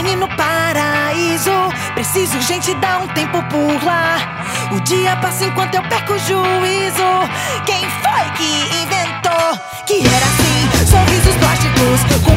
carne no paraíso. Preciso, gente, dar um tempo por lá. O dia passa enquanto eu perco o juízo. Quem foi que inventou que era assim? Sorrisos plásticos.